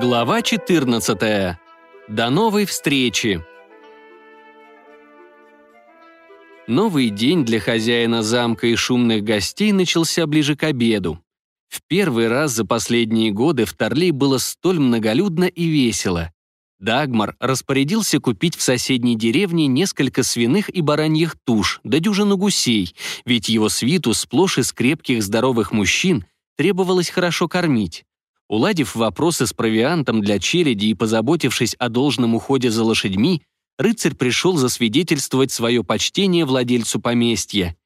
Глава 14. До новой встречи. Новый день для хозяина замка и шумных гостей начался ближе к обеду. В первый раз за последние годы в Торлей было столь многолюдно и весело. Дагмар распорядился купить в соседней деревне несколько свиных и бараньих туш, да дюжину гусей, ведь его свиту сплошь из крепких здоровых мужчин требовалось хорошо кормить. Уладив вопросы с провиантом для челяди и позаботившись о должном уходе за лошадьми, рыцарь пришел засвидетельствовать свое почтение владельцу поместья.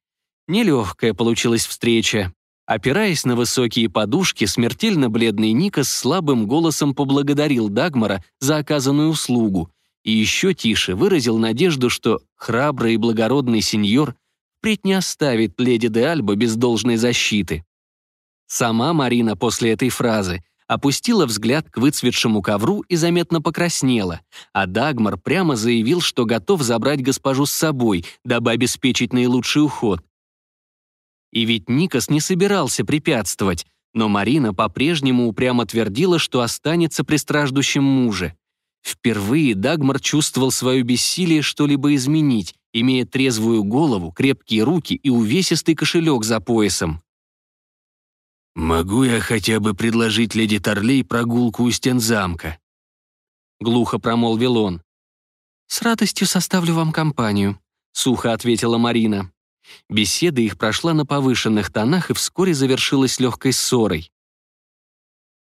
Нелегкая получилась встреча. Опираясь на высокие подушки, смертельно бледный Ника с слабым голосом поблагодарил Дагмара за оказанную услугу и еще тише выразил надежду, что храбрый и благородный сеньор впредь не оставит леди де Альба без должной защиты. Сама Марина после этой фразы опустила взгляд к выцветшему ковру и заметно покраснела, а Дагмар прямо заявил, что готов забрать госпожу с собой, дабы обеспечить наилучший уход. И ведь Никас не собирался препятствовать, но Марина по-прежнему упрямо твердила, что останется при страждущем муже. Впервые Дагмар чувствовал свое бессилие что-либо изменить, имея трезвую голову, крепкие руки и увесистый кошелек за поясом. «Могу я хотя бы предложить леди Торлей прогулку у стен замка?» Глухо промолвил он. «С радостью составлю вам компанию», — сухо ответила Марина. Беседа их прошла на повышенных тонах и вскоре завершилась легкой ссорой.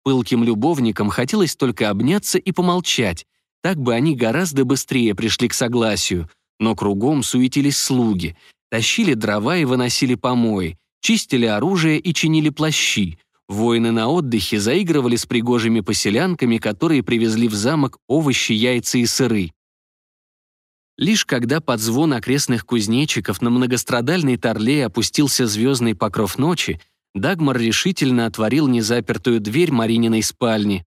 Пылким любовникам хотелось только обняться и помолчать, так бы они гораздо быстрее пришли к согласию, но кругом суетились слуги, тащили дрова и выносили помои, чистили оружие и чинили плащи. Воины на отдыхе заигрывали с пригожими поселянками, которые привезли в замок овощи, яйца и сыры. Лишь когда под звон окрестных кузнечиков на многострадальной торле опустился звездный покров ночи, Дагмар решительно отворил незапертую дверь Марининой спальни.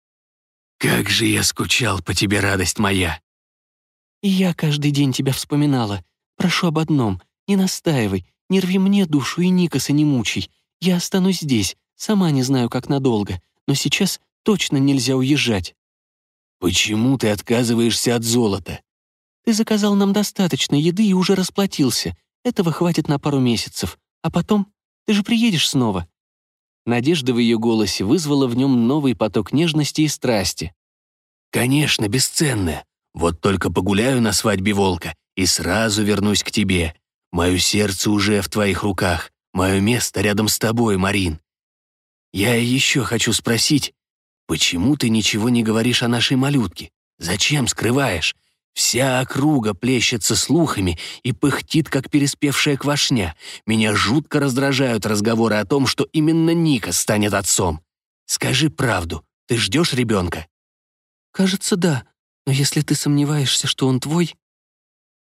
«Как же я скучал по тебе, радость моя!» «И я каждый день тебя вспоминала. Прошу об одном, не настаивай, не рви мне душу и Никаса не мучай. Я останусь здесь, сама не знаю, как надолго, но сейчас точно нельзя уезжать». «Почему ты отказываешься от золота?» Ты заказал нам достаточно еды и уже расплатился. Этого хватит на пару месяцев. А потом ты же приедешь снова». Надежда в ее голосе вызвала в нем новый поток нежности и страсти. «Конечно, бесценная. Вот только погуляю на свадьбе волка и сразу вернусь к тебе. Мое сердце уже в твоих руках. Мое место рядом с тобой, Марин. Я еще хочу спросить, почему ты ничего не говоришь о нашей малютке? Зачем скрываешь? Вся округа плещется слухами и пыхтит, как переспевшая квашня. Меня жутко раздражают разговоры о том, что именно Ника станет отцом. Скажи правду, ты ждешь ребенка?» «Кажется, да. Но если ты сомневаешься, что он твой...»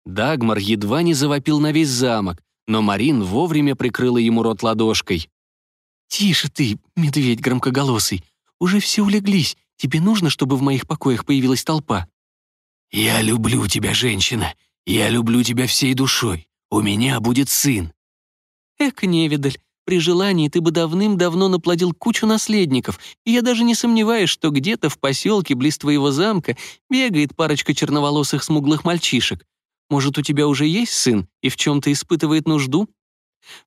Дагмар едва не завопил на весь замок, но Марин вовремя прикрыла ему рот ладошкой. «Тише ты, медведь громкоголосый. Уже все улеглись. Тебе нужно, чтобы в моих покоях появилась толпа?» «Я люблю тебя, женщина. Я люблю тебя всей душой. У меня будет сын». «Эк, невидаль, при желании ты бы давным-давно наплодил кучу наследников, и я даже не сомневаюсь, что где-то в поселке близ твоего замка бегает парочка черноволосых смуглых мальчишек. Может, у тебя уже есть сын и в чем-то испытывает нужду?»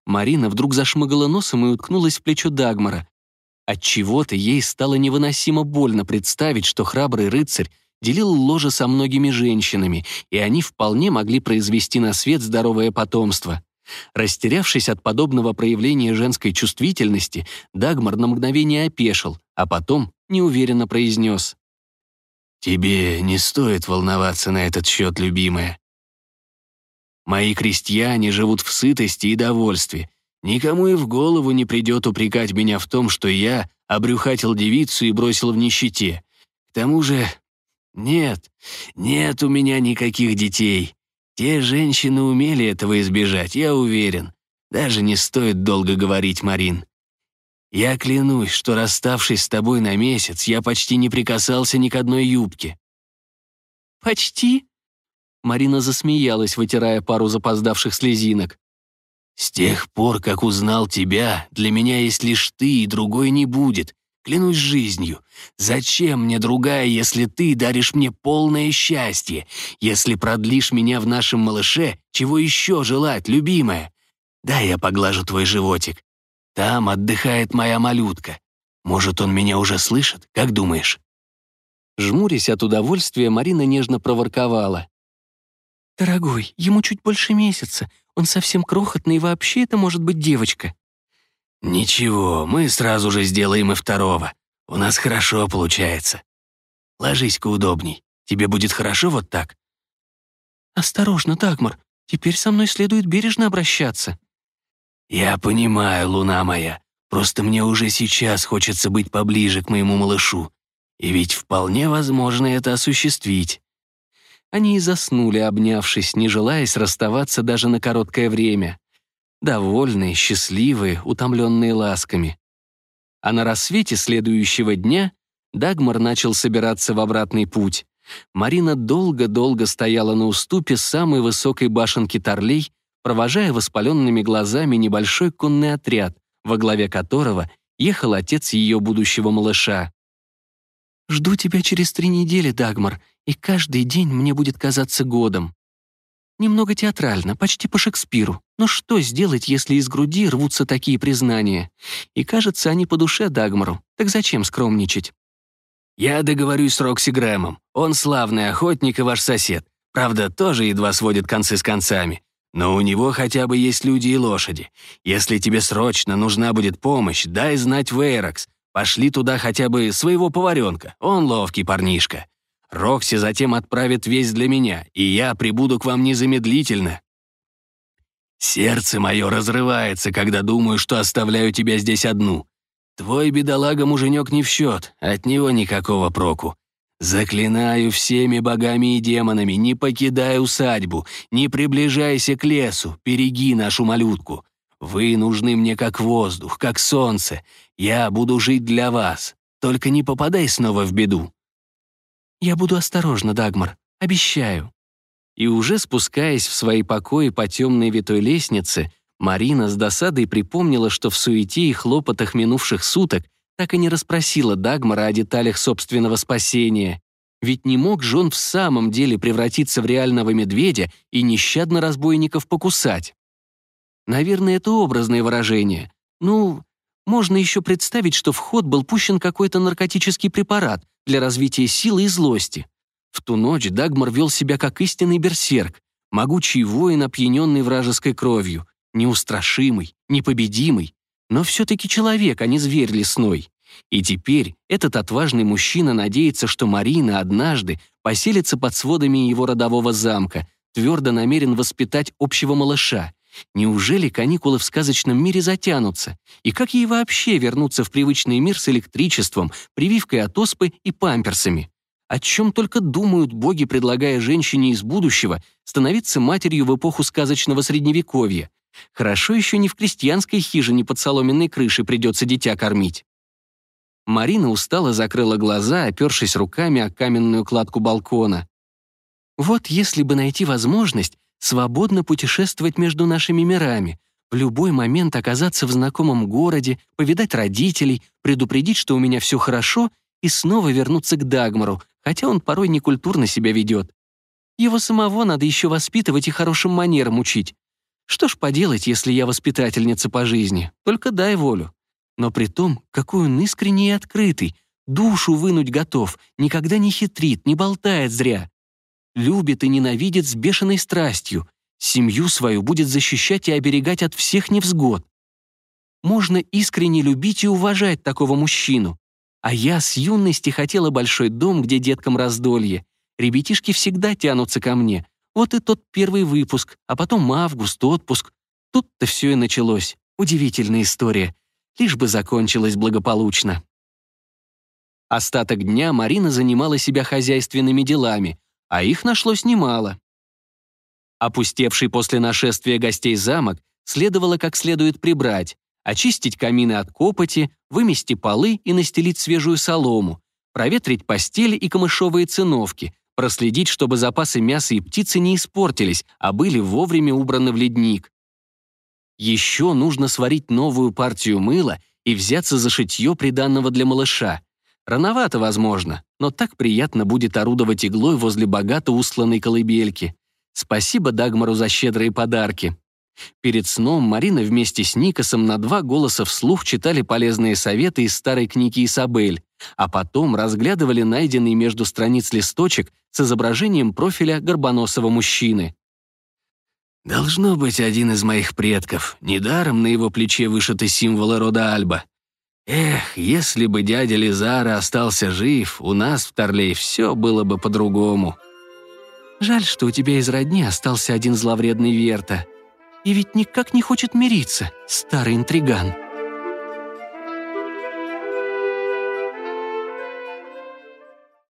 Марина вдруг зашмыгала носом и уткнулась в плечо Дагмара. Отчего-то ей стало невыносимо больно представить, что храбрый рыцарь делил ложе со многими женщинами, и они вполне могли произвести на свет здоровое потомство. Растерявшись от подобного проявления женской чувствительности, Дагмар на мгновение опешил, а потом неуверенно произнес. «Тебе не стоит волноваться на этот счет, любимая. Мои крестьяне живут в сытости и довольстве. Никому и в голову не придет упрекать меня в том, что я обрюхатил девицу и бросил в нищете. К тому же нет, нет у меня никаких детей. Те женщины умели этого избежать, я уверен. Даже не стоит долго говорить, Марин. Я клянусь, что расставшись с тобой на месяц, я почти не прикасался ни к одной юбке». «Почти?» Марина засмеялась, вытирая пару запоздавших слезинок. «С тех пор, как узнал тебя, для меня есть лишь ты, и другой не будет. Клянусь жизнью. Зачем мне другая, если ты даришь мне полное счастье? Если продлишь меня в нашем малыше, чего еще желать, любимая? Да, я поглажу твой животик. Там отдыхает моя малютка. Может, он меня уже слышит? Как думаешь?» Жмурясь от удовольствия, Марина нежно проворковала. «Дорогой, ему чуть больше месяца. Он совсем крохотный, и вообще это может быть девочка». «Ничего, мы сразу же сделаем и второго. У нас хорошо получается. Ложись-ка удобней. Тебе будет хорошо вот так?» «Осторожно, Дагмар. Теперь со мной следует бережно обращаться». «Я понимаю, луна моя. Просто мне уже сейчас хочется быть поближе к моему малышу. И ведь вполне возможно это осуществить». Они и заснули, обнявшись, не желаясь расставаться даже на короткое время довольные, счастливые, утомленные ласками. А на рассвете следующего дня Дагмар начал собираться в обратный путь. Марина долго-долго стояла на уступе самой высокой башенки Торлей, провожая воспаленными глазами небольшой конный отряд, во главе которого ехал отец ее будущего малыша. «Жду тебя через три недели, Дагмар, и каждый день мне будет казаться годом», Немного театрально, почти по Шекспиру. Но что сделать, если из груди рвутся такие признания? И кажется, они по душе Дагмару. Так зачем скромничать? «Я договорюсь с Рокси Грэмом. Он славный охотник и ваш сосед. Правда, тоже едва сводит концы с концами. Но у него хотя бы есть люди и лошади. Если тебе срочно нужна будет помощь, дай знать Вейрокс. Пошли туда хотя бы своего поваренка. Он ловкий парнишка. Рокси затем отправит весть для меня, и я прибуду к вам незамедлительно. Сердце мое разрывается, когда думаю, что оставляю тебя здесь одну. Твой бедолага-муженек не в счет, от него никакого проку. Заклинаю всеми богами и демонами, не покидай усадьбу, не приближайся к лесу, береги нашу малютку. Вы нужны мне как воздух, как солнце. Я буду жить для вас. Только не попадай снова в беду. «Я буду осторожна, Дагмар, обещаю». И уже спускаясь в свои покои по темной витой лестнице, Марина с досадой припомнила, что в суете и хлопотах минувших суток так и не расспросила Дагмара о деталях собственного спасения. Ведь не мог же он в самом деле превратиться в реального медведя и нещадно разбойников покусать. Наверное, это образное выражение. Ну, можно еще представить, что в ход был пущен какой-то наркотический препарат, для развития силы и злости. В ту ночь Дагмар вел себя как истинный берсерк, могучий воин, опьяненный вражеской кровью, неустрашимый, непобедимый, но все-таки человек, а не зверь лесной. И теперь этот отважный мужчина надеется, что Марина однажды поселится под сводами его родового замка, твердо намерен воспитать общего малыша. Неужели каникулы в сказочном мире затянутся? И как ей вообще вернуться в привычный мир с электричеством, прививкой от оспы и памперсами? О чем только думают боги, предлагая женщине из будущего становиться матерью в эпоху сказочного средневековья. Хорошо еще не в крестьянской хижине под соломенной крышей придется дитя кормить. Марина устало закрыла глаза, опершись руками о каменную кладку балкона. Вот если бы найти возможность, свободно путешествовать между нашими мирами, в любой момент оказаться в знакомом городе, повидать родителей, предупредить, что у меня все хорошо, и снова вернуться к Дагмару, хотя он порой некультурно себя ведет. Его самого надо еще воспитывать и хорошим манерам учить. Что ж поделать, если я воспитательница по жизни? Только дай волю. Но при том, какой он искренний и открытый, душу вынуть готов, никогда не хитрит, не болтает зря любит и ненавидит с бешеной страстью, семью свою будет защищать и оберегать от всех невзгод. Можно искренне любить и уважать такого мужчину. А я с юности хотела большой дом, где деткам раздолье. Ребятишки всегда тянутся ко мне. Вот и тот первый выпуск, а потом август, отпуск. Тут-то все и началось. Удивительная история. Лишь бы закончилась благополучно. Остаток дня Марина занимала себя хозяйственными делами, а их нашлось немало. Опустевший после нашествия гостей замок следовало как следует прибрать, очистить камины от копоти, вымести полы и настелить свежую солому, проветрить постели и камышовые циновки, проследить, чтобы запасы мяса и птицы не испортились, а были вовремя убраны в ледник. Еще нужно сварить новую партию мыла и взяться за шитье приданного для малыша. Рановато, возможно, но так приятно будет орудовать иглой возле богато устланной колыбельки. Спасибо Дагмару за щедрые подарки. Перед сном Марина вместе с Никосом на два голоса вслух читали полезные советы из старой книги Исабель, а потом разглядывали найденный между страниц листочек с изображением профиля горбоносого мужчины. «Должно быть один из моих предков. Недаром на его плече вышиты символы рода Альба. Эх, если бы дядя Лизара остался жив, у нас в Торлей все было бы по-другому». «Жаль, что у тебя из родни остался один зловредный Верта», и ведь никак не хочет мириться, старый интриган.